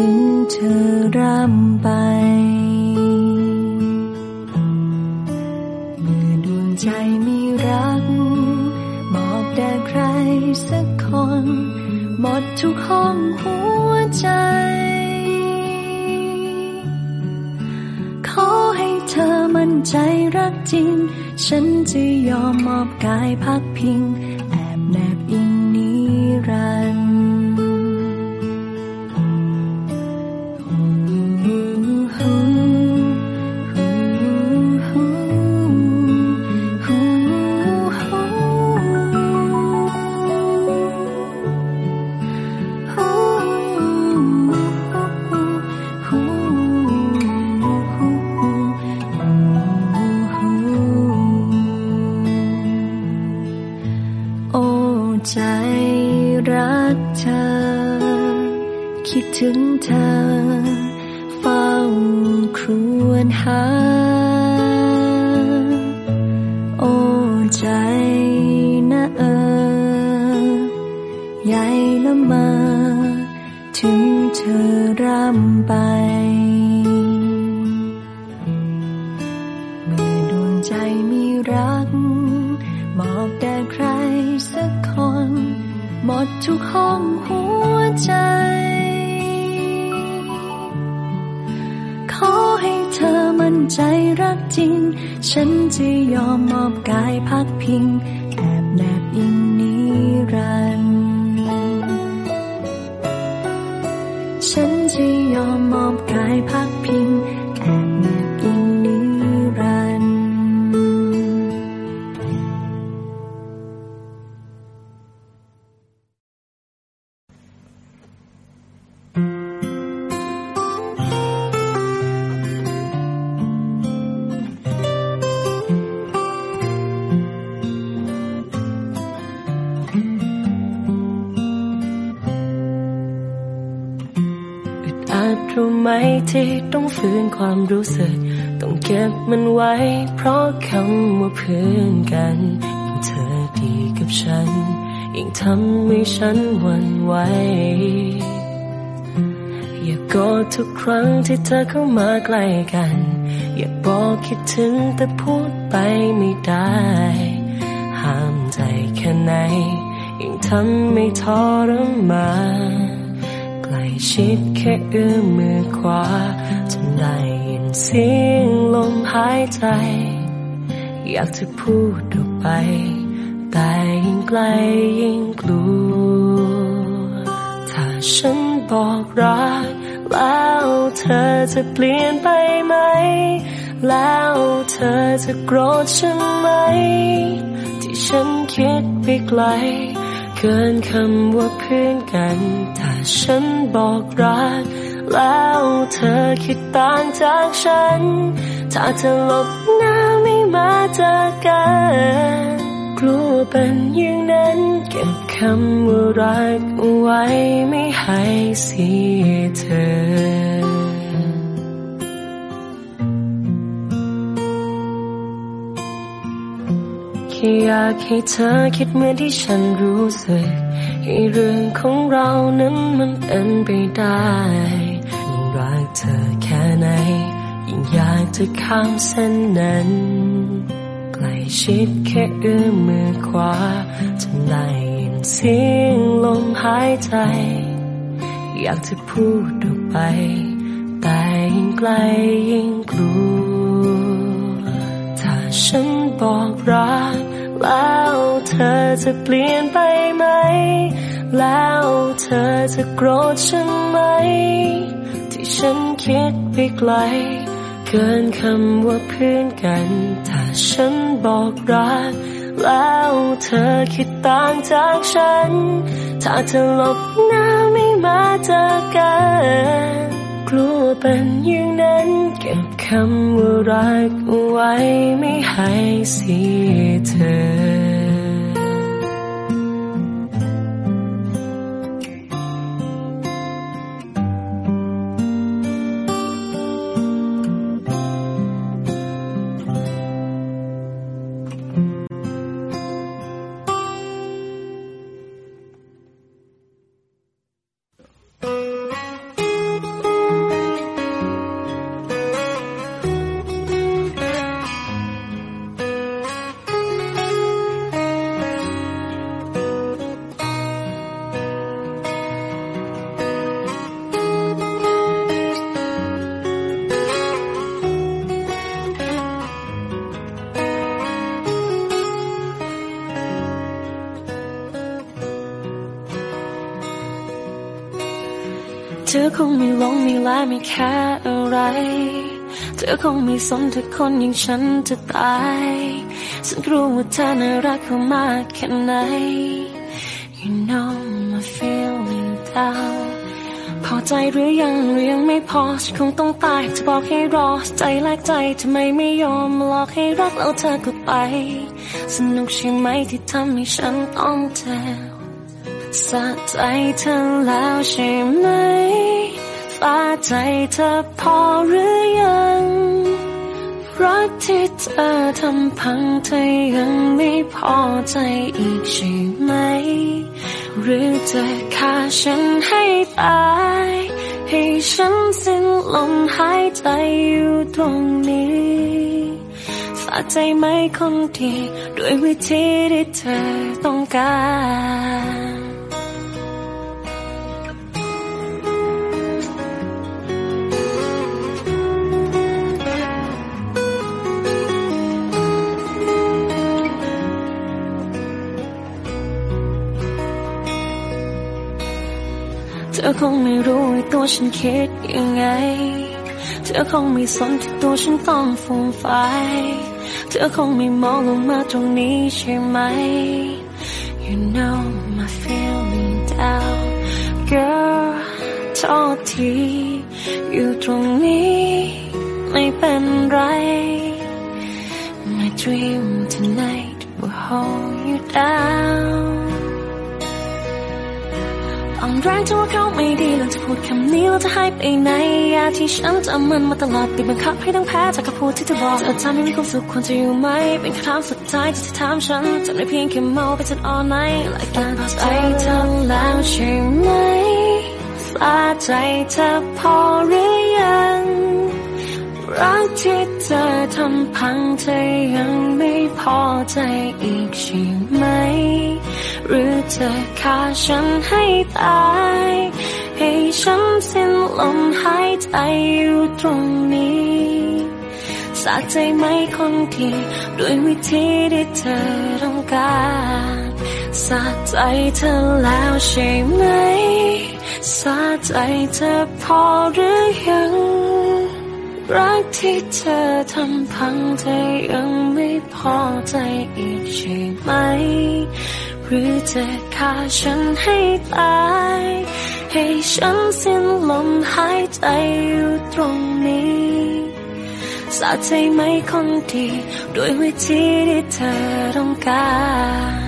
ถึงเธอร่ำไปเมื่อดวงใจมีรักบอกแด่ใครสักคน หมดทุกห้องหัวใจ ขอให้เธอมั่นใจรักจริง ฉันจะยอมมอบกายพักพิง รู้สึก ต้องเก็บมันไว้ เพราะคำว่าเพื่อนกันยิ่งเธอดีกับฉัน ยิ่งทำให้ฉันหวั่นไหวอย่ากกอดทุกครั้งที่เธอเข้ามาใกล้กัน อย่าบอกคิดถึงแต่พูดไปไม่ได้ ห้ามใจแค่ไหน ยิ่งทำให้ทรมาน กล้ชิดแค่เอื้อมมือขวาจนได้ยินเสียงลมหายใจ อยากจะพูดออกไป แต่ยิ่งไกลยิ่งกลัว ถ้าฉันบอกรัก แล้วเธอจะเปลี่ยนไปไหม แล้วเธอจะโกรธฉันไหม ที่ฉันคิดไปไกล เกินคำว่าเพื่อนกัน ถ้าฉันบอกรัก แล้วเธอคิดต่างจากฉัน ถ้าเธอหลบหน้าไม่มาเจอกัน กลัวเป็นอย่างนั้น เก็บคำว่ารักไว้ไม่ให้เสียเธอ ค่อยากให้เธอคิดเหมือนที่ฉันรู้สึก ให้เรื่องของเรานั้นมันเป็นไปได้ยิ่งรักเธอแค่ไหน ยิ่งอยากจะข้ามเส้นนั้นใกล้ชิดแค่เอื้อมมือขวาจนได้ยินเสียงลมหายใจ อยากจะพูดออกไป แต่ยิ่งไกลยิ่งกลัว ถ้าฉันบอกรัก แล้วเธอจะเปลี่ยนไปไหม แล้วเธอจะโกรธฉันไหม ที่ฉันคิดไปไกล เกินคำว่าเพื่อนกัน ถ้าฉันบอกรัก แล้วเธอคิดต่างจากฉัน ถ้าเธอหลบหน้าไม่มาเจอกัน กลัวเป็นอย่างนั้นเก็บคำว่ารักไว้ไม่ให้เสียเธอ ลงไม่ลายไม่แค่อะไร เธอคงไม่สนถ้าคนอย่างฉันจะตาย ฉันรู้ว่าเธอน่ารักเขามากแค่ไหน You know my feeling down พอใจหรือยังหรือยังไม่พอฉันคงต้องตายจะบอกให้รอ ใจแลกใจทำไมไม่ยอมหลอกให้รักแล้วเธอก็ไป สนุกใช่ไหมที่ทำให้ฉันต้องเจ็บสะใจเธอแล้วใช่ไหม ใจเธอพอหรือยัง รักที่เธอทำพังเธอยังไม่พอใจอีกใช่ไหม หรือจะฆ่าฉันให้ตาย ให้ฉันสิ้นลมหายใจอยู่ตรงนี้สะใจไหมคนดีด้วยวิธีที่เธอต้องการ อคงไม่รู้ว่าตัวฉันคิดยังไง เธอคงไม่สนที่ตัวฉันต้องฟูมไฟเธอคงไม่มองลงมาตรงนี้ใช่ไหม You know my feeling down girl โทษทีอยู่ตรงนี้ไม่เป็นไร My dream tonight will hold you down อ่อนแรงจะว่าเขาไม่ดีหลังจะพูดคำนี้แล้วจะให้ไปไหนยาที่ฉันจำมันมาตลอดบีบบังคับให้ต้องแพ้จากคำพูดที่เธอบอกเธอทำให้มีความสุขควรจะอยู่ไหม เป็นคำถามสุดท้ายที่เธอถามฉันจะไม่เพียงแค่เมาไปจน all night และการพอใจเธอแล้วใช่ไหมสาใจเธอพอหรือยัง รักที่เธอทำพังเธอยังไม่พอใจอีกใช่ไหม หรือจะฆ่าฉันให้ตาย ให้ฉันสิ้นลมหายใจอยู่ตรงนี้สะใจไหมคนดีด้วยวิธีที่เธอต้องการสะใจเธอแล้วใช่ไหมสะใจเธอพอหรือยัง รักที่เธอทำพังเธอยังไม่พอใจอีกใช่ไหม หรือจะฆ่าฉันให้ตาย ให้ฉันสิ้นลมหายใจอยู่ตรงนี้สะใจไหมคนดี ด้วยวิธีที่เธอต้องการ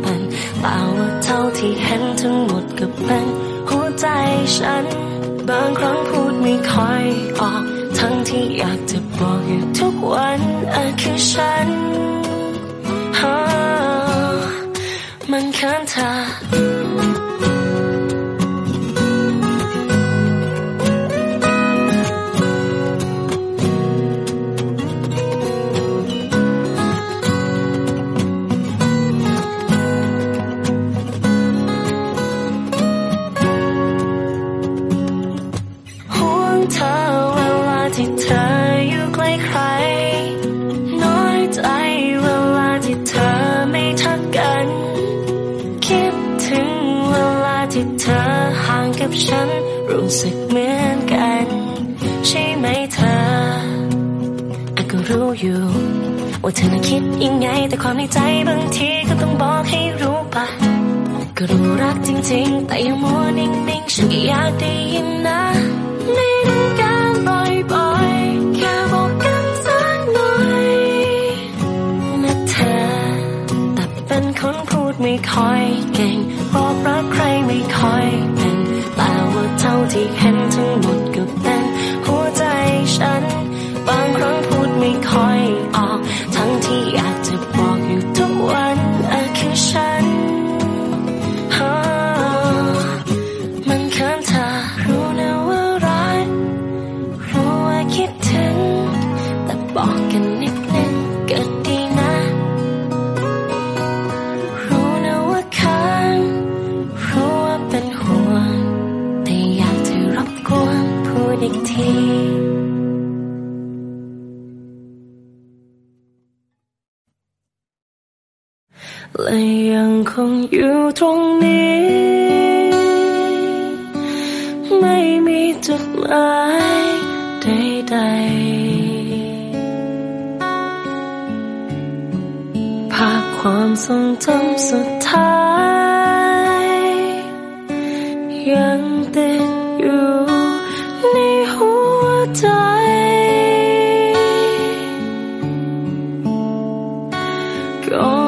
เป็นเปล่าว่าเท่าที่เห็นทั้งหมดก็เป็นหัวใจฉัน บางครั้งพูดไม่ค่อยออก ทั้งที่อยากจะบอกอยู่ทุกวันอาจคือฉันฮ่ามันเขินเธอ สึกเหมือน่ะคิดยังไง แต่ความในใจบางทีก็ต้องบอกให้รู้ปะก็รู้รักจริงๆ แต่ยังมัวนิ่งๆฉันก็อยากได้ยินนะไม่ต้องการบ่อยๆแค่บอกกันสักหน่อยนะเธอแต่เป็นคนพูดไม่ค่อยเก่งบอกรักใครไม่ค่อยเป็น เท่าที่เห็นทั้งหมดก็เป็นหัวใจฉัน บางครั้งพูดไม่ค่อยออก ทั้งที่อยาก อยู่ตรงนี้ ไม่มีจุดหมายใดๆภาพความทรงจำสุดท้าย ยังติดอยู่ในหัวใจ ก็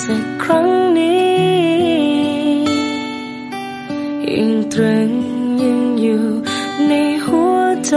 สักครั้งนี้ยิ่งตรึงยิ่งอยู่ในหัวใจ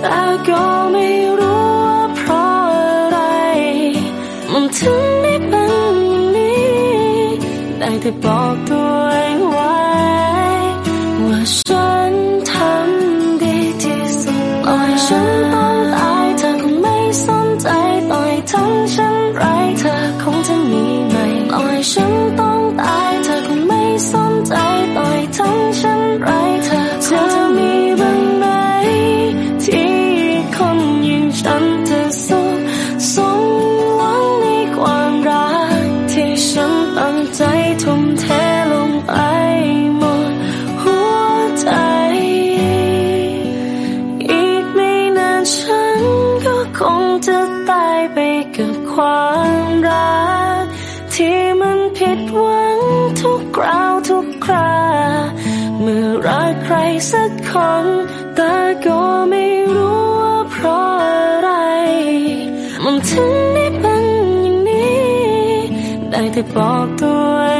แต่ก็ไม่รู้ว่าเพราะอะไร มันถึงได้เป็นนี้ได้แต่บอกตัวเอง คน แต่ก็ไม่รู้ว่าเพราะอะไร มันถึงได้เป็นอย่างนี้ ได้แต่บอกตัวเอง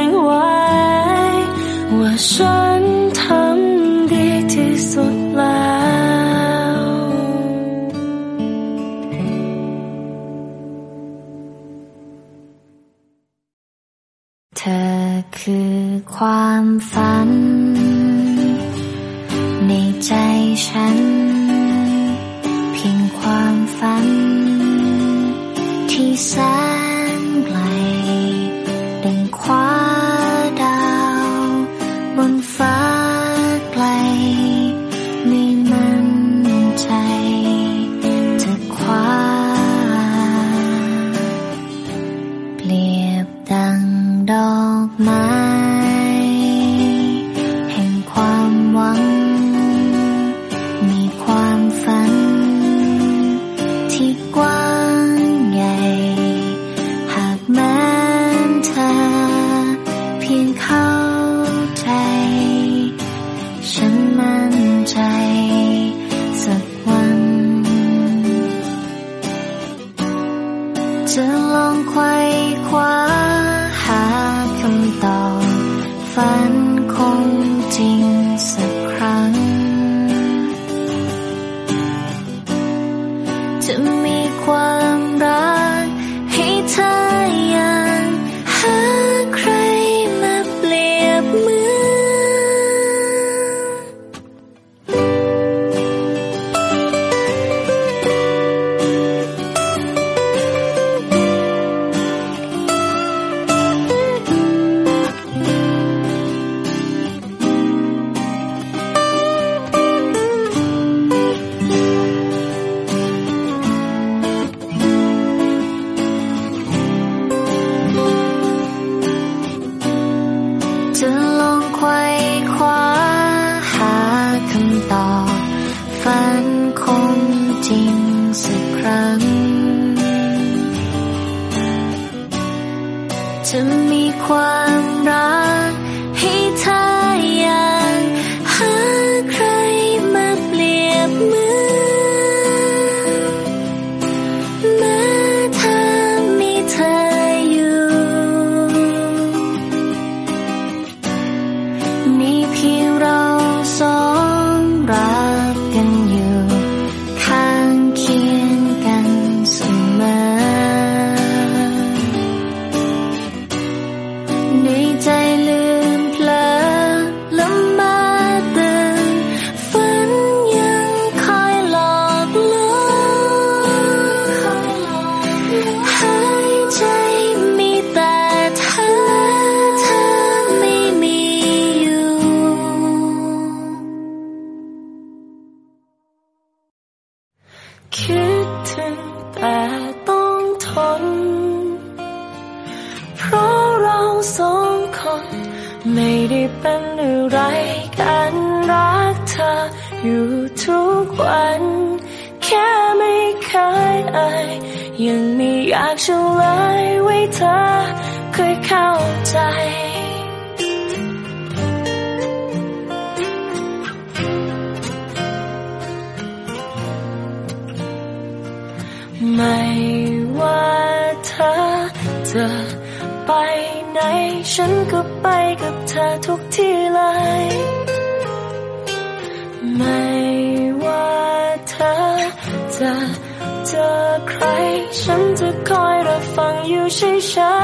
ชา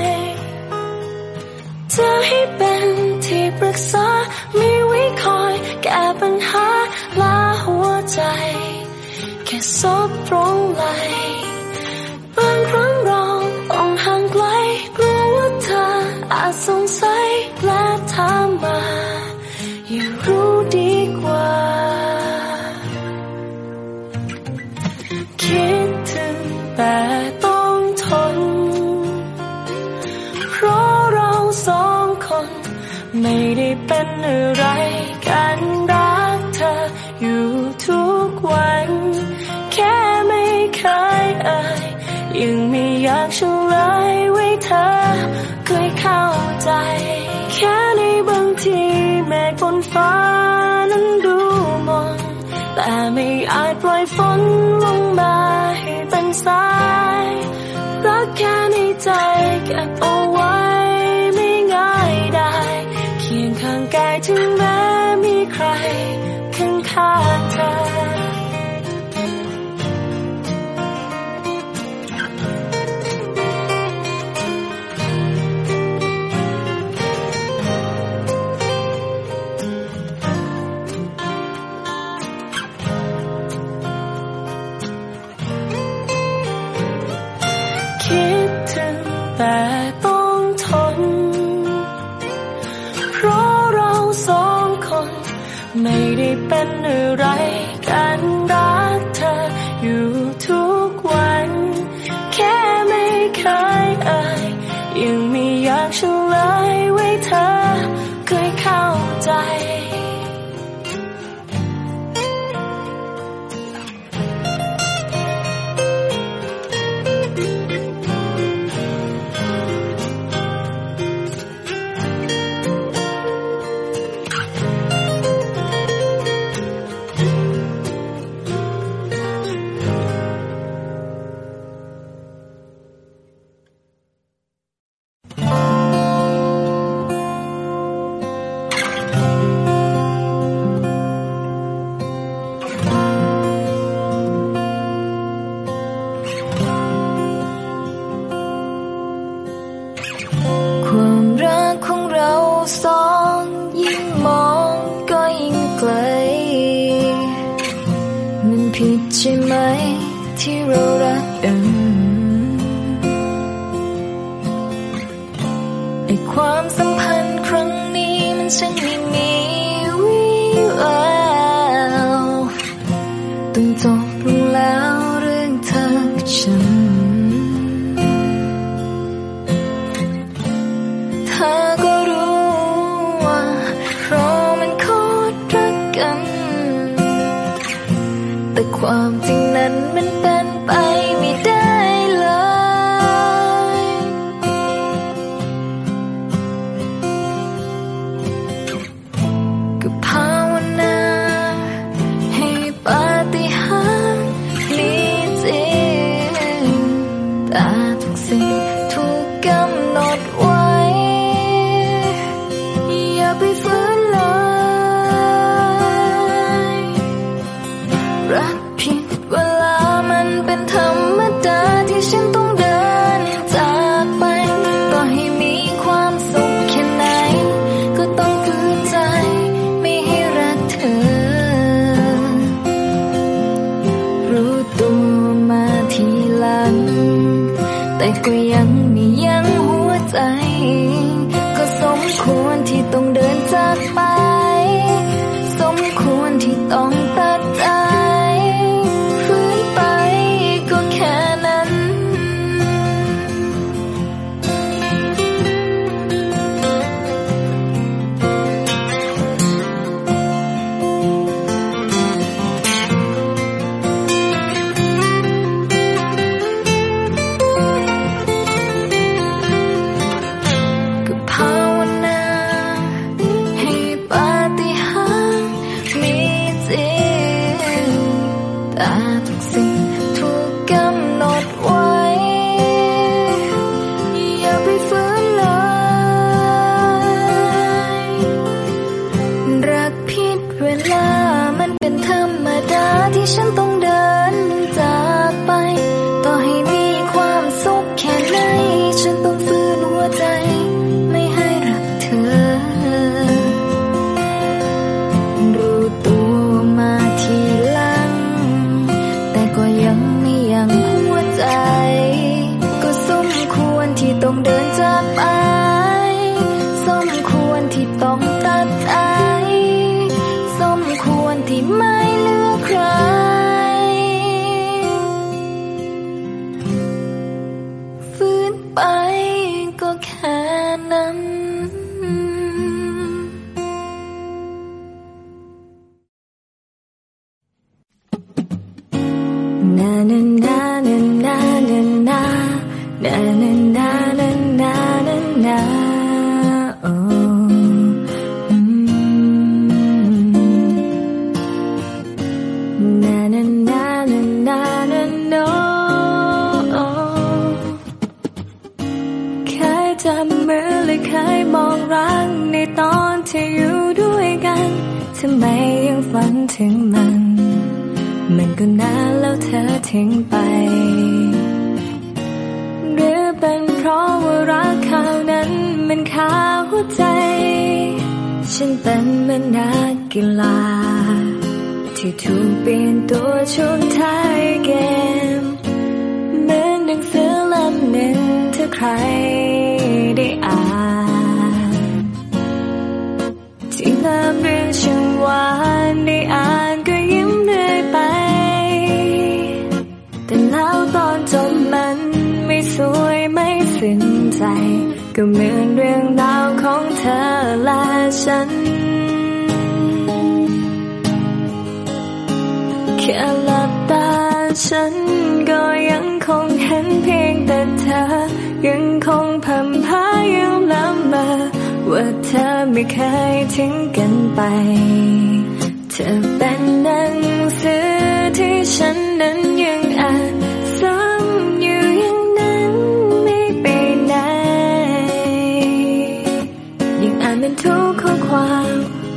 ยเธอให้เป็นที่ปรึกษา มีไว้คอยแก้ปัญหาลาหัวใจ แค่ซบตรงไหลบางครั้งเราต้องห่างไกลกลัวว่าเธออาจสงสัย ไม่ได้เป็นอะไรกันรักเธออยู่ทุกวัน แค่ไม่เคยเอ่ยยังไม่อยากเฉลยไว้เธอเคยเข้าใจ แค่ในบางทีแม้บนฟ้านั้นดูมนแต่ไม่อาจปล่อยฝนลงมาให้เป็นสายรักแค่ในใจแค่บเอาไว้ แม้มีใครข้างข้า เป็นอะไร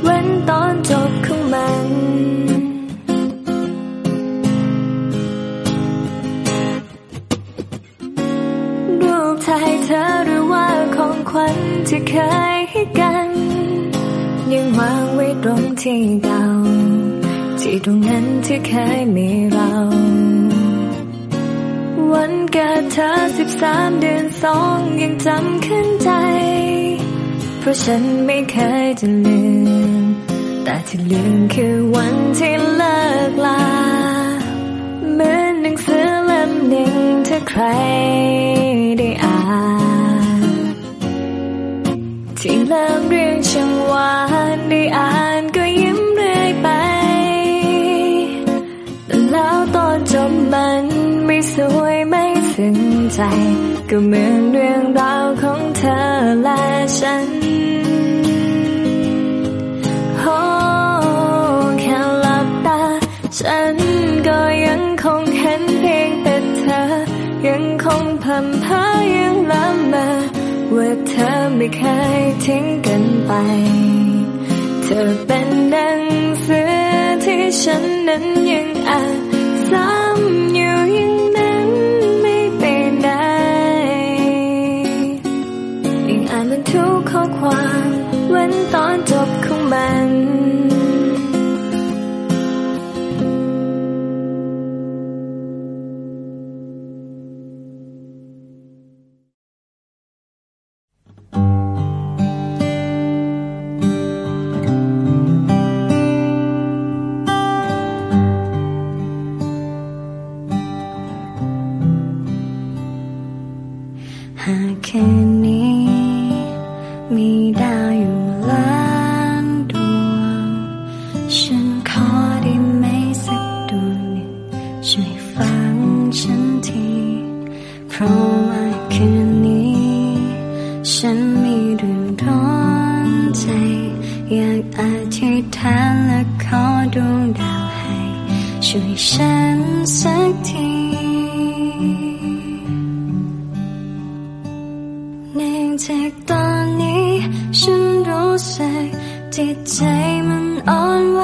เว้นตอนจบของมัน รูปถ่ายเธอหรือว่าของขวัญที่เคยให้กัน ยังวางไว้ตรงที่เก่าที่ตรงนั้นที่เคยมีเรา วันเกิดเธอสิบสามเดือนสองยังจำขึ้นใจ พราะฉันไม่เคยจะลืม แต่ที่ลืมคือวันที่เลิกลา เหมือนหนังสือเล่มหนึ่งถ้าใครได้อ่านที่เริ่มเรียงช่างวานได้อ่านก็ยิ้มเรื่อยไป แต่แล้วตอนจบมันไม่สวยไม่ถึงใจ ก็เหมือนเรื่องราวของเธอและ ก็ยังคงเห็นเพียงแต่เธอ ยังคงพันผ้ายังล้ำมาว่าเธอไม่เคยทิ้งกันไป เธอเป็นดังเสือที่ฉันนั้นยังอ่านซ้ำอยู่ยังนั้นไม่ไปไหนยังอ่านบรรทุกข้อความวันตอนจบของมัน กตอนนี้ ฉันรู้สึกจิตใจมันอ่อนไหว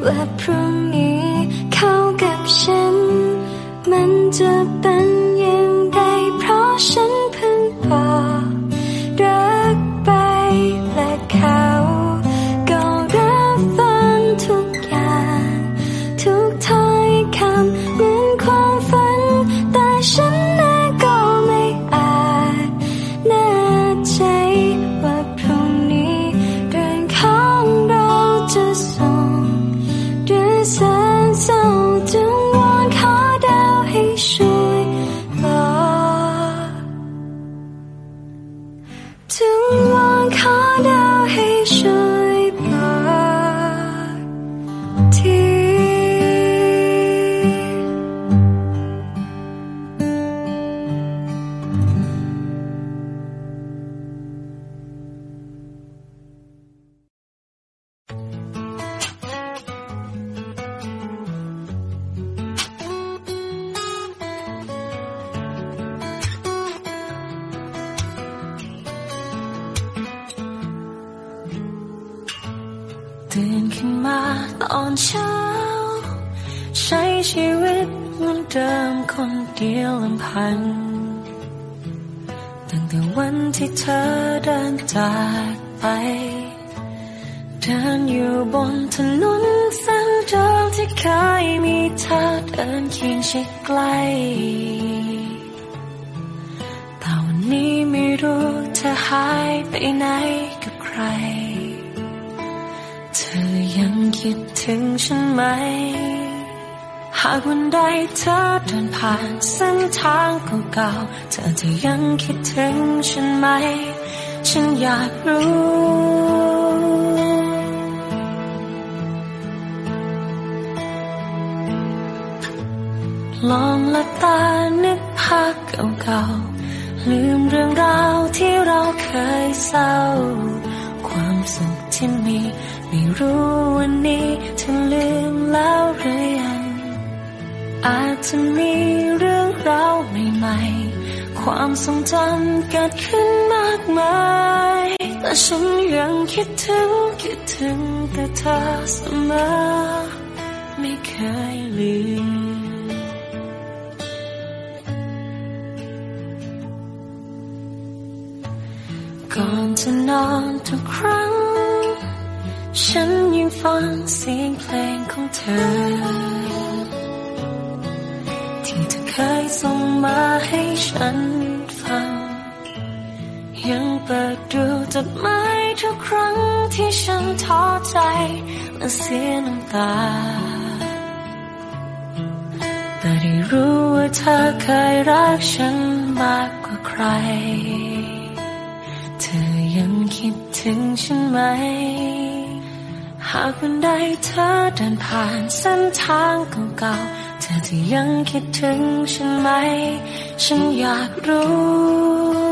了 promise。 แต่ฉันยังคิดถึงคิดถึงแต่เธอเสมอไม่เคยลืมก่อนจะนอนทุกครั้ง ฉันยังฟังเสียงเพลงของเธอ ที่เธอเคยส่งมาให้ฉัน ยังเปิดดูจดหมายทุกครั้งที่ฉันท้อใจและเสียน้ำตา แต่ได้รู้ว่าเธอเคยรักฉันมากกว่าใคร เธอยังคิดถึงฉันไหม หากวันใดเธอเดินผ่านเส้นทางเก่าๆ เธอจะยังคิดถึงฉันไหม ฉันอยากรู้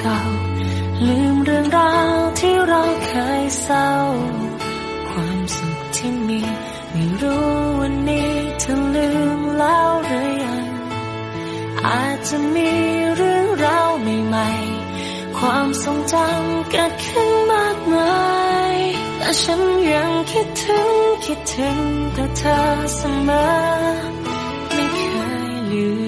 เก่าๆลืมเรื่องราวที่เราเคยเศร้า ความสุขที่มี ไม่รู้วันนี้เธอลืมแล้วหรือยังอาจจะมีเรื่องราวใหม่ๆความทรงจำเกิดขึ้นมากมายแต่ฉันยังคิดถึงคิดถึงแต่เธอเสมอไม่เคยลืม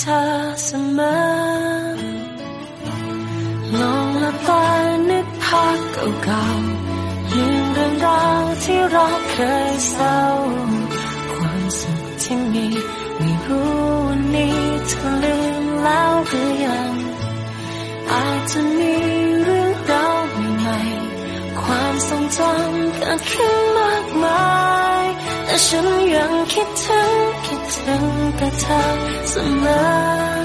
เธอเสมอลองลับตานึกภาพเก่าๆลืมเรื่องราวที่เราเคยเศร้า ความสุขที่มีไม่รู้วันนี้เธอลืมแล้วหรือยัง อาจจะมีเรื่องราวใหม่ๆความทรงจำเกิดขึ้นมากมาย ฉันยังคิดถึงคิดถึงแต่เธอเสมอ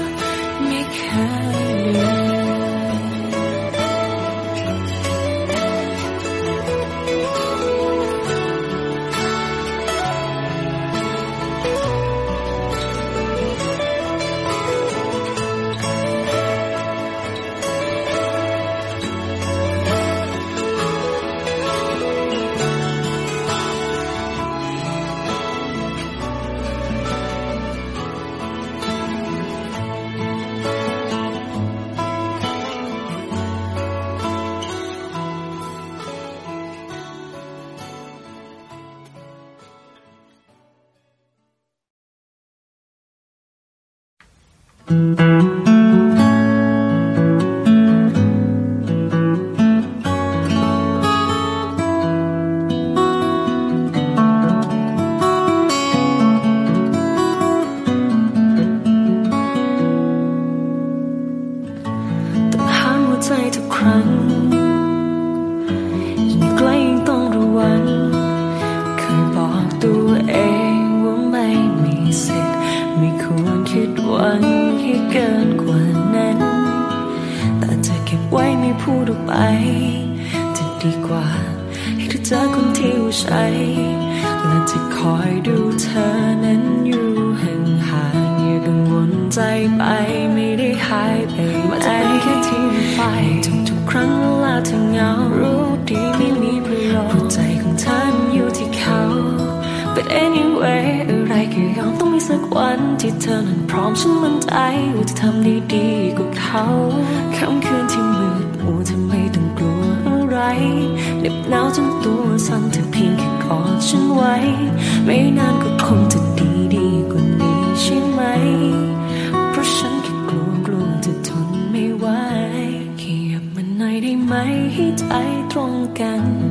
风干。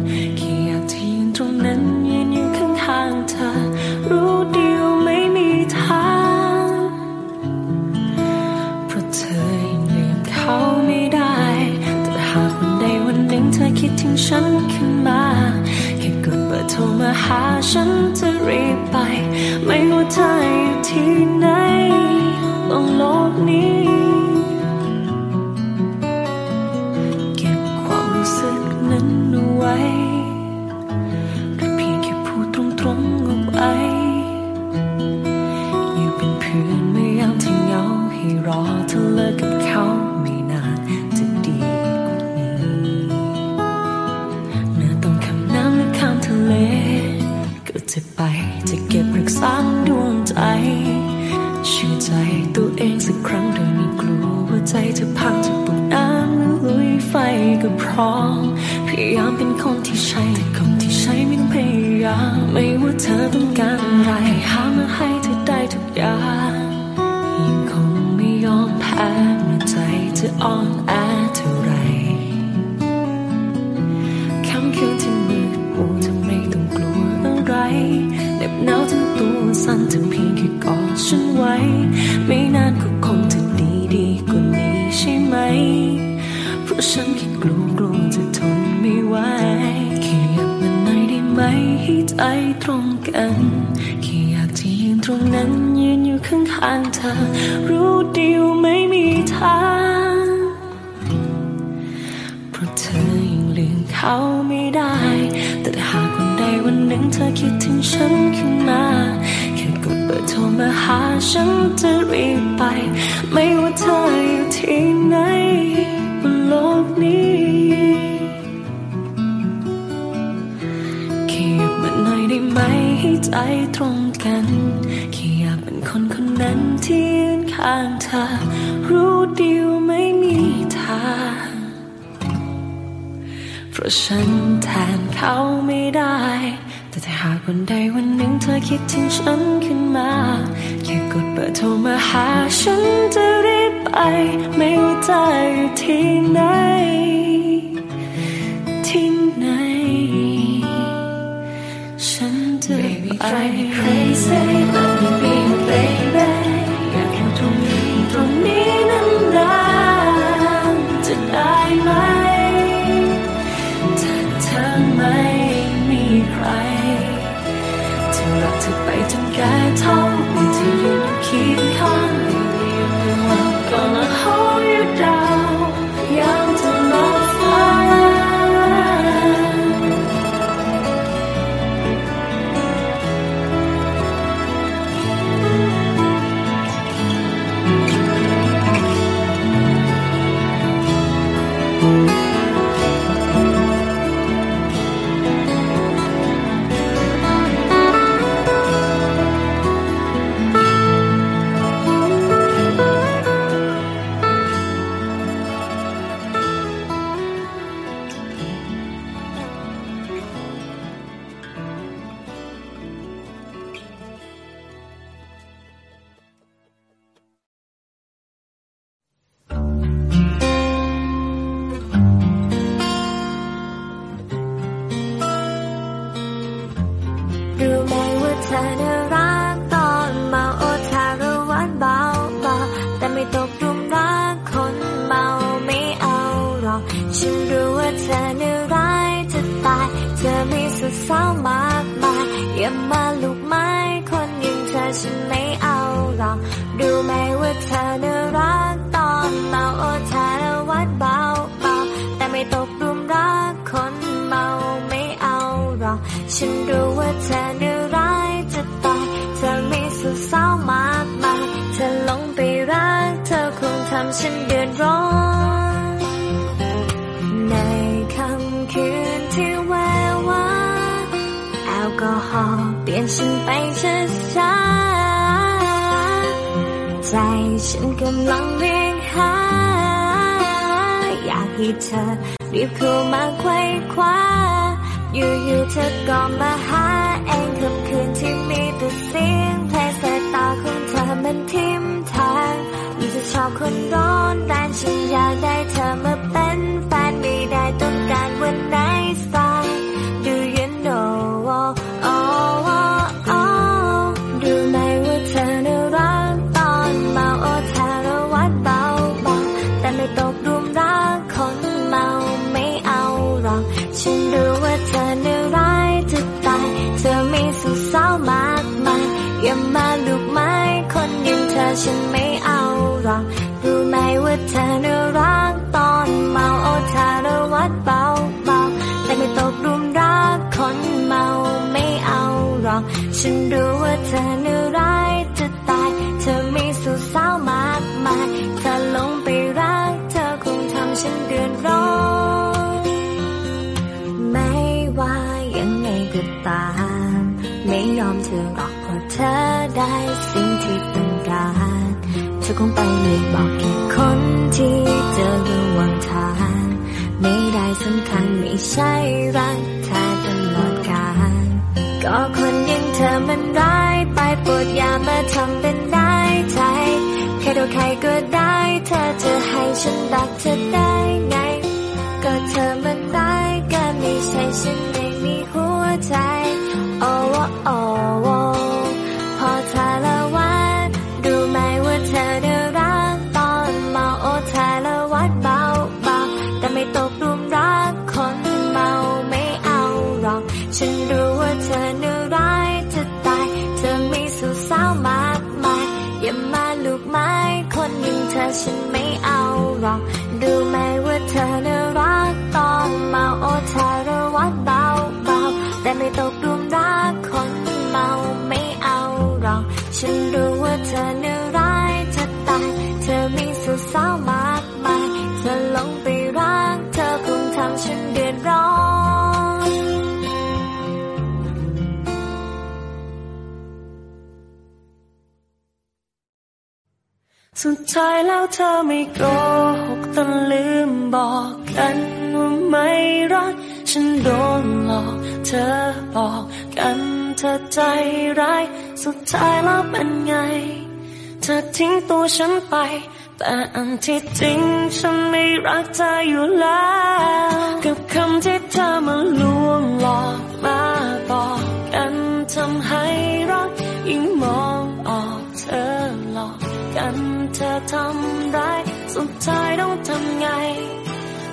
ากวันใดวันหนึ่งเธอคิดถึงฉันขึ้นมา แค่กดเบอร์โทรมาหาฉันจะรีบไป ไม่ว่าจะอยู่ที่ไหน ที่ไหน ฉันจะไป Baby, เข้ามาไขว้คว้า อยู่ๆเธอก็มาหาเองค่ำคืนที่มีแต่เสียงเพลงสายตาของเธอมันทิมแทงอยู่จะชอบคนร้อนแรงฉันอยากได้เธอมาเป็นแฟนไม่ได้ต้องการวันนั้น ฉันไม่เอาหรอกรู้ไหมว่าเธอน่ารักตอนเมาโอทารวัดเบาเบาแต่ไม่ตกรุมรักคนเมาไม่เอาหรอก ฉันรู้ว่าเธอ คงไปไม่บอกแค่คนที่เจอระหว่างทาง ไม่ได้สำคัญไม่ใช่รักแท้ตลอดกาลก็คนอยังเธอมันร้ายไปปรดยามาทำเป็นได้ใจแค่ตัวใครก็ได้เธอจะให้ฉันรักเธอได้ไง ก็เธอมันร้ายก็ไม่ใช่ฉันไม่มีหัวใจโอ้โสุดท้ายแล้วเธอไม่โกหกต้องลืมบอกกันว่าไม่รัก ฉันโดนหลอกเธอบอกกันเธอใจร้าย สุดท้ายแล้วเป็นไง เธอทิ้งตัวฉันไป แต่อันที่จริงฉันไม่รักเธออยู่แล้ว กับคำที่เธอมาลวงหลอกมาบอกกันทำให้ ทำร้ายสุดท้ายต้องทำไง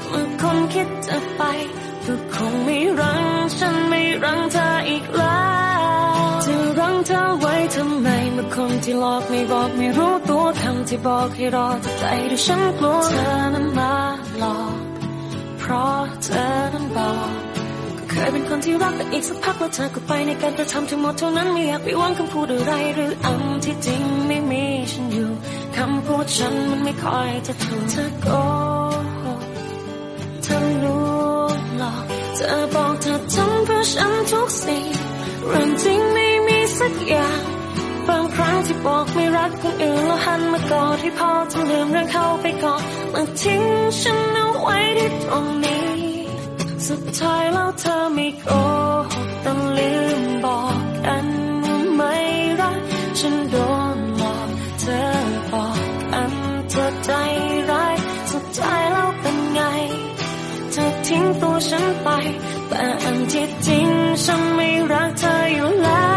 เมื่อคนคิดจะไปก็คงไม่รังฉันไม่รังเธออีกแล้วจะรังเธอไว้ทำไมเมื่อคนที่หลอกไม่บอกไม่รู้ตัวคำที่บอกให้รอแต่ใจที่ฉันกลัวเธอนั้นมาหลอกเพราะเธอนั้นบอกก็ เคยเป็นคนที่รักแต่อีกสักพักแล้วเธอก็ไปในการกระทำทั้งหมดเท่านั้นไม่อยากไปหวังคำพูดอะไรหรืออันที่จริงไม่มีฉันอยู่คำพูดฉันมันไม่ค่อยจะถูกเธอโกหกเธอลวงหลอกเธอบอกเธอทำเพื่อฉันทุกสิ่งเรื่องจริงไม่มีสักอย่างบางครั้งที่บอกไม่รักคนอื่นแล้วหันมากอดที่พอจะลืมเรื่องเขาไปก่อนมาทิ้งฉันเอาไว้ที่ตรงนี้ สุดท้ายแล้วเธอไม่โกหกต้องลืมบอกกันว่าไม่รัก ฉันโดนหลอกเธอบอกกันเธอใจร้ายสุดท้ายแล้วเป็นไง เธอทิ้งตัวฉันไป แต่อันที่จริงฉันไม่รักเธออยู่แล้ว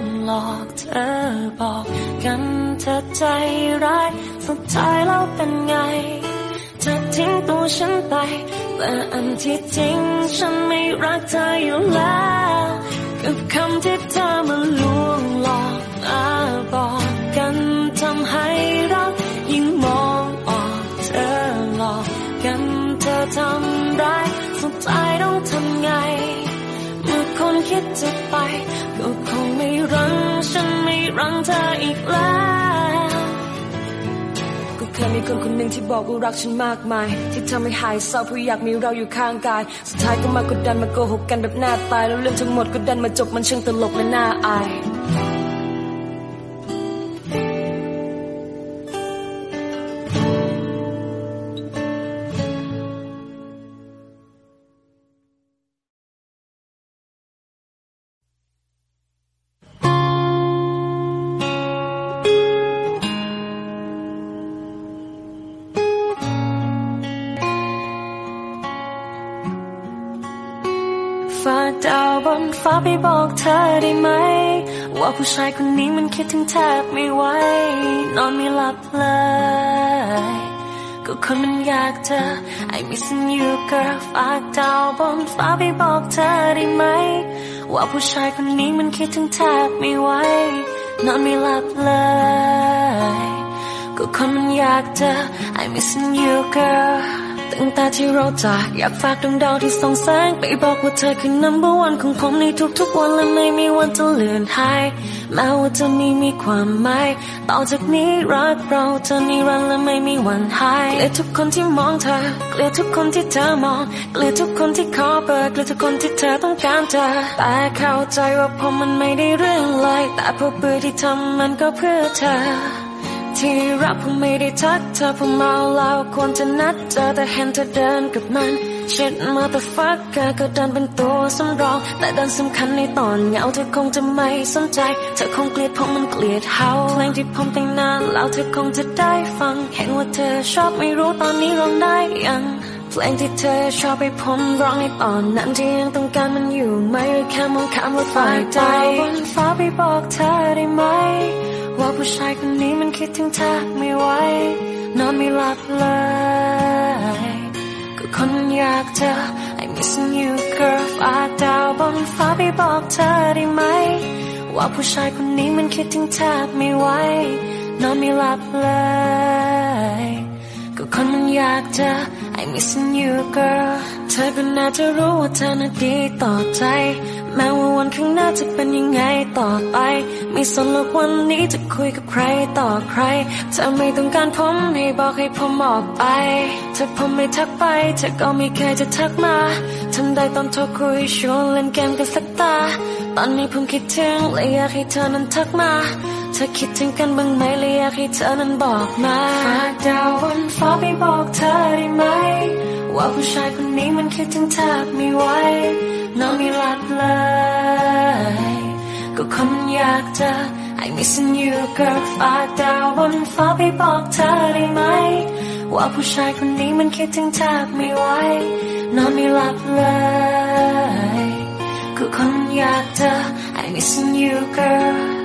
นหลอกเธอบอกกันเธอใจร้าย สุดท้ายแล้วเป็นไงเธอทิ้งตัวฉันไปแต่อันที่จริงฉันไม่รักเธออยู่แล้วกับคำที่เธอมาลวงหลอกอาบอกกันทำให้รักยิ่งมองออกเธอหลอกกันเธอทำร้ายสุดท้ายต้องทำไง เมื่อคนคิดจะไป รังฉันไม่รังเธออีกแล้วก็เคยมีคนคนหนึ่งที่บอกว่ารักฉันมากมาย ที่ทำให้หายเศร้าเพราะอยากมีเราอยู่ข้างกาย สุดท้ายก็มากดดันมาโกหกกันแบบหน้าตายแล้วเรื่องทั้งหมดก็ดันมาจบมันช่างตลกและน่าอาย ไปบอกเธอได้ไหม ว่าผู้ชายคนนี้มันคิดถึงแทบไม่ไหวนอนไม่หลับเลยก็คนมันอยากเจอ I missing you girl ฝากดาวบนฟ้าไปบอกเธอได้ไหม ว่าผู้ชายคนนี้มันคิดถึงแทบไม่ไหวนอนไม่หลับเลยก็คนมันอยากเจอ I missing you girl ตั้งต่ที่เราจากอยากฝากดวงดาวที่ส่องแสง ไปบอกว่าเธอคือ number one ของผมในทุกๆวันและไม่มีวันจะเลือนหายแม้ว่าจะมีมีความหมายต่อจากนี้รักเราจะนิรันดร์และไม่มีวันหายเกลียดทุกคนที่มองเธอเกลียดทุกคนที่เธอมองเกลียดทุกคนที่ขอเบอร์เกลียดทุกคนที่เธอต้องการเจอแต่เข้าใจว่าผมมันไม่ได้เรื่องเลยแต่พอเบื่อที่ทำมันก็เพื่อเธอ ที่รักผมไม่ได้ทักเธอผมเมาแล้วควรจะนัดเจอแต่เห็นเธอเดินกับมันเช็ดมาแต่ฟักกะก็ดันเป็นตัวสำรอง แต่ดันสำคัญในตอนเหงาเธอคงจะไม่สนใจ เธอคงเกลียดผมมันเกลียดเฮาเพลงที่ผมแต่งนานแล้วเธอคงจะได้ฟัง เห็นว่าเธอชอบไม่รู้ตอนนี้ร้องได้ยังเพลงที่เธอชอบไปผมร้องในตอนนั้นที่ยังต้องการมันอยู่ไหมหรือแค่มองข้ามว่าฝ่ายใจบนฟ้าไปบอกเธอได้ไหม ว่าผู้ชายคนนี้มันคิดถึงเธอไม่ไหวนอนไม่หลับเลยก็คนอยากเจอ I'm missing you girl ฝากดาวบนฟ้าไปบอกเธอได้ไหม ว่าผู้ชายคนนี้มันคิดถึงเธอไม่ไหวนอนไม่หลับเลยก็คนมันอยากเจอ I missing you girl เธอก็น่าจะรู้ว่าเธอน่ะดีต่อใจ แม้ว่าวันข้างหน้าจะเป็นยังไงต่อไป ไม่สนหรอกวันนี้จะคุยกับใครต่อใครเธอไม่ต้องการผมให้บอกให้ผมออกไป ถ้าผมไม่ทักไปเธอก็ไม่เคยจะทักมาทำได้ตอนโทรคุยชวนเล่นเกมกันสักตา ตอนนี้ผมคิดถึงและอยากให้เธอนั้นทักมาเธอคิดถึงกันบ้างไหมและอยากให้เธอนั้นบอกมาฝากดาวบนฟ้าไปบอกเธอได้ไหม ว่าผู้ชายคนนี้มันคิดถึงเธอไม่ไหว นอนไม่หลับเลย ก็คนอยากเจอ I missing you girl ฝากดาวบนฟ้าไปบอกเธอได้ไหม ว่าผู้ชายคนนี้มันคิดถึงเธอไม่ไหวนอนไม่หลับเลยก็คนอยากเจอ I missing you girl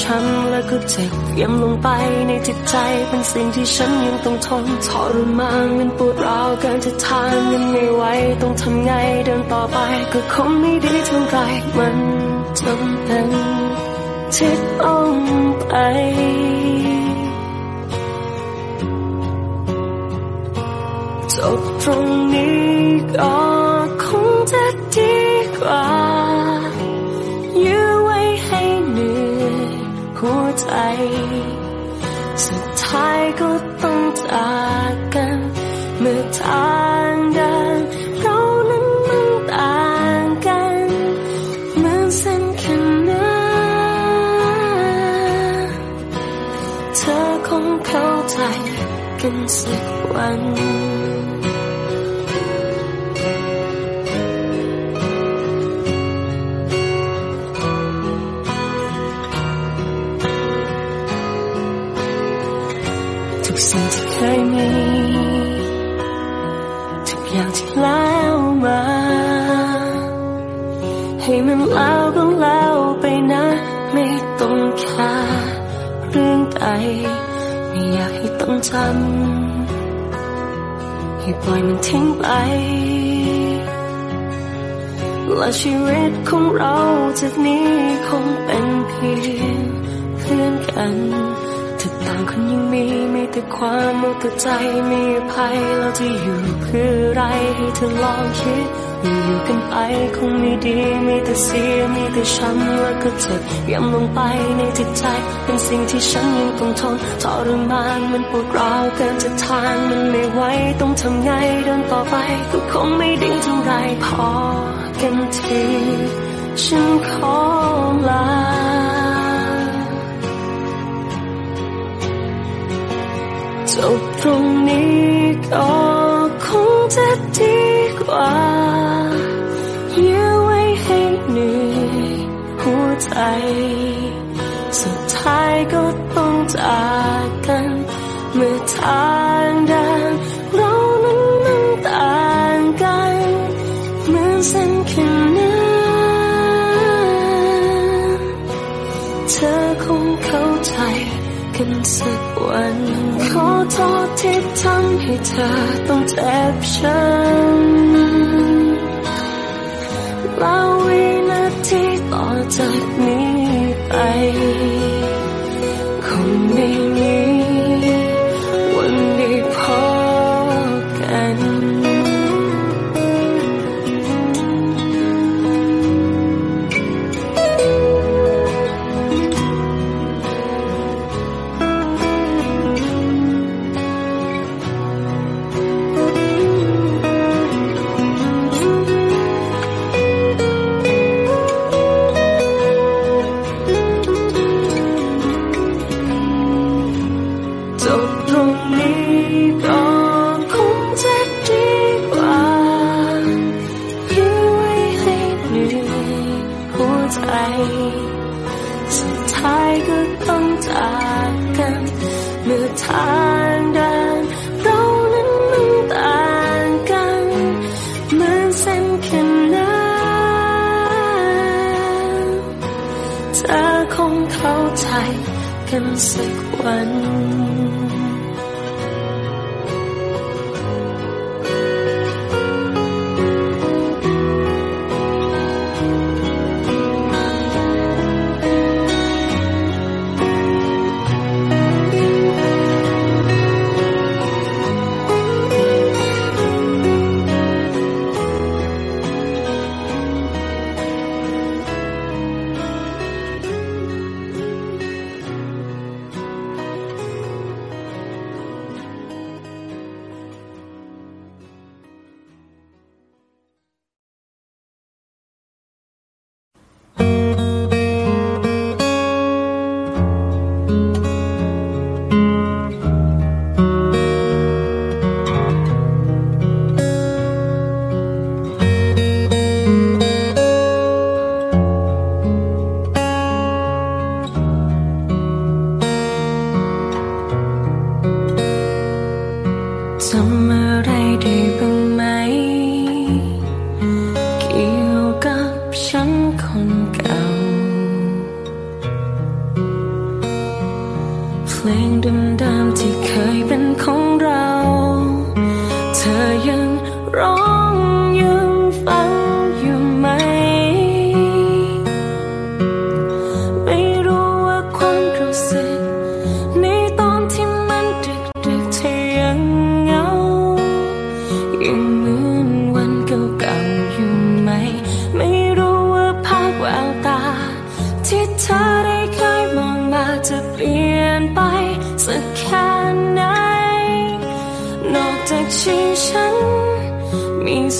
ช้ำและก็เจ็บเยี่ยมลงไปในจิตใจเป็นสิ่งที่ฉันยังต้องทนทรมานมันปวดร้าวเกินจะทานยังไม่ไหวต้องทำไงเดินต่อไปก็คงไม่ดีเท่าไรมันจำเป็นที่ต้องไปจบตรงนี้ก็ ท้ายก็ต้องจากกัน เมื่อทางเดินเรานั้นมันต่างกันเหมือนเส้นแค่นั้นเธอคงเข้าใจกันสักวัน มันแล้วก็แล้วไปนะ ไม่ต้องคาเรื่องใดไม่อยากให้ต้องจำให้ปล่อยมันทิ้งไปและชีวิตของเราจากนี้คงเป็นเพียงเพื่อนกันถ้าต่างคนยังมีมีแต่ความมุตใจมีภัยเราจะอยู่เพื่อไรให้เธอลองคิด อยู่กันไปคงไม่ดีมีแต่เสียมีแต่ช้ำแล้วก็เจ็บย้ำลงไปในจิตใจ เป็นสิ่งที่ฉันยังต้องทนทรมานมันปวดร้าวเกินจะทางมันไม่ไหวต้องทำไงเดินต่อไปก็คงไม่ดีเท่าไรพอกันทีฉันขอลาจบตรงนี้ก็คงจะดีกว่า ใจสุดท้ายก็ต้องจากกัน เมื่อทางเดินเรานั้นมันต่างกันเหมือนเส้นขนานเธอคงเข้าใจกันสักวันขอโทษที่ทำให้เธอต้องเจ็บช้ำแล้ววินาที จากนี้ไป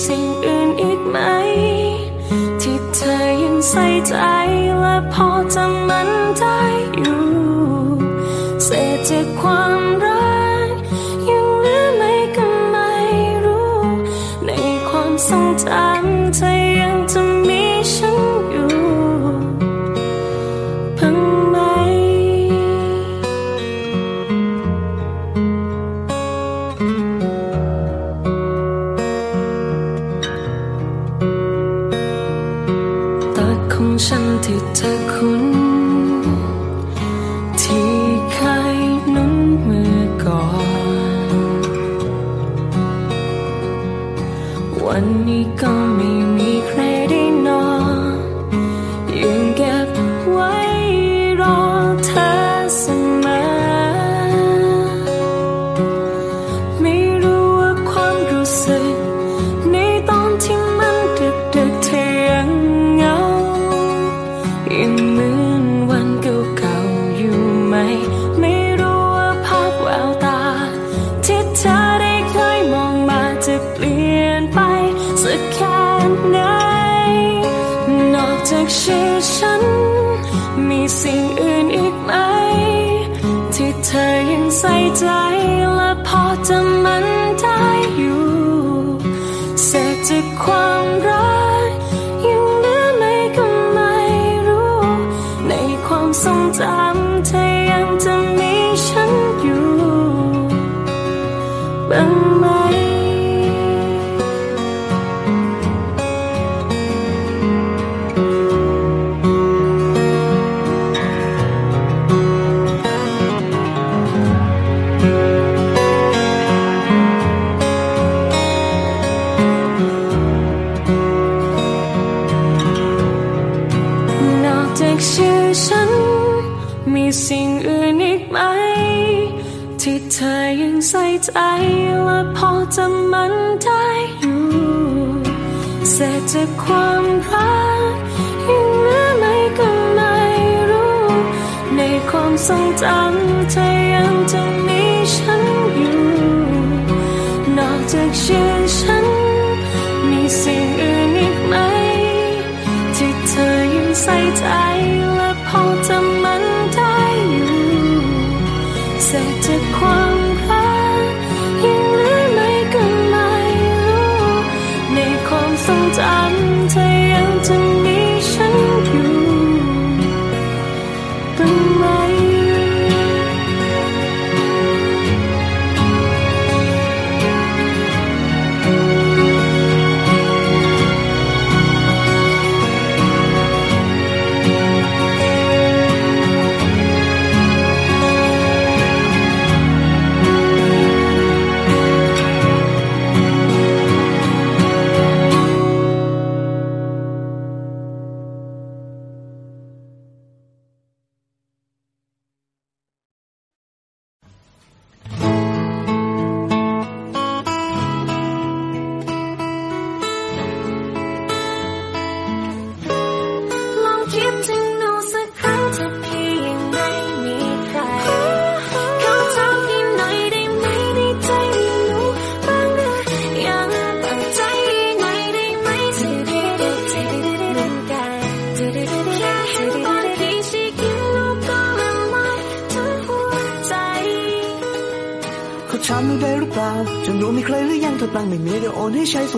มี อื่นอีกไหม ที่เธอยังใส่ใจและพอจำมันได้อยู่เศษจากความรักยังเหลือไหมก็ไม่รู้ ในความทรงจำเธอยังจะมีฉันอยู่ นอกจากชื่อฉัน มีสิ่งอื่นอีกไหม ที่เธอยังใส่ใจ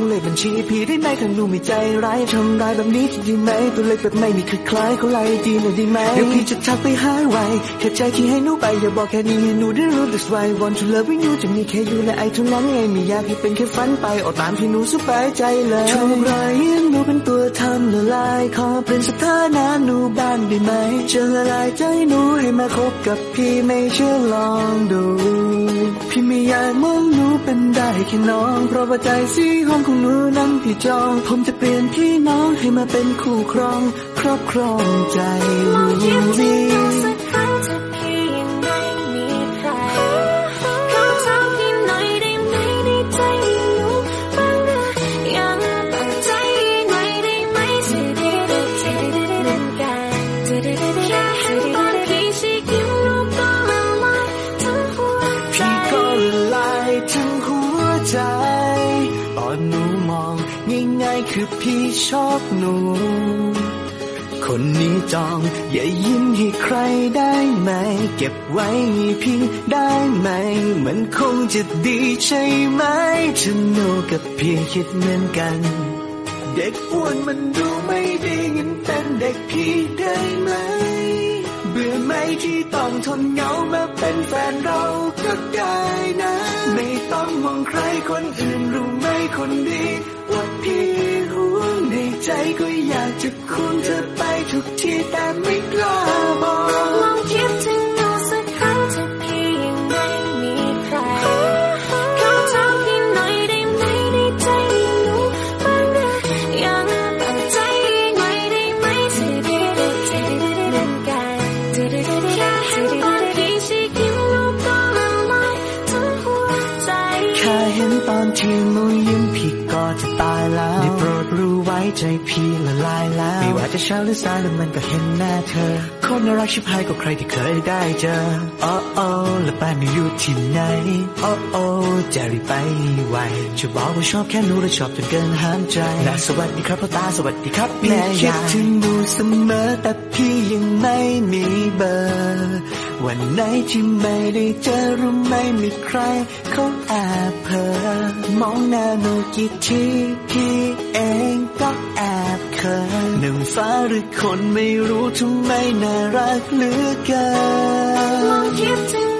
เลขบัญชีพี่ได้ไหมถ้าหนูมีใจร้ายทำร้ายแบบนี้จะดีไหมตัวเล็กแบบไม่มีคือคล้ายเขาไล่ดีหน่อยดีไหมเดี๋ยวพี่จะทักไปหาไว้แค่ใจที่ให้หนูไปอย่าบอกแค่นี้ให้หนูได้รู้ that's why I want to love you จะมีแค่อยู่และไอ้เท่านั้นไงไม่อยากให้เป็นแค่ฝันไปเอาตามที่หนูสบายใจเลยทุกรอยยิ้มหนูเป็นตัวทำละลายขอเป็นสถานะหนูบ้างได้ไหมจะละลายใจหนูให้มาคบกับพี่ไม่เชื่อลองดูี่ไม่อยากมองหนูเป็นได้แค่น้อง เพราะว่าใจสีห้องของหนูนั้นพี่จอง ผมจะเปลี่ยนพี่น้องให้มาเป็นคู่ครอง ครอบครองใจลองคิด ชอบหนู คนนี้จองอย่ายิ้มให้ใครได้ไหม เก็บไว้ให้พี่ได้ไหม มันคงจะดีใช่ไหมถ้าหนูกับพี่คิดเหมือนกัน เด็กอ้วนมันดูไม่ดีงั้นเป็นเด็กพี่ได้ไหมเบื่อไหมที่ต้องทนเหงามาเป็นแฟนเราก็ได้นะ ไม่ต้องห่วงใครคนอื่นรู้ไหมคนดี ใจก็อยากจะคุ้งเธอไปทุกที่แต่ไม่กล้าบอกลองคิดถึง จะเช้าหรือสายแล้วมันก็เห็นหน้าเธอ คนน่ารักชิบหายก็ใครที่เคยได้เจอโอ้โอ้แล้วบ้านหนูอยู่ที่ไหนโอ้โอ้จะรีบไปไวจะบอกว่าชอบแค่หนูและชอบจนเกินห้ามใจและสวัสดีครับพ่อตาสวัสดีครับแม่ยายคิดถึงหนูเสมอแต่พี่ยังไม่มีเบอร์วันไหนที่ไม่ได้เจอรู้ไหมมีใครเขาแอบเผลอมองหน้าหนูกี่ทีพี่เองก็แอบ เขินหนึ่งฟ้าหรือคนไม่รู้ทำไมน่ารักเหลือเกิลองนคิดถึง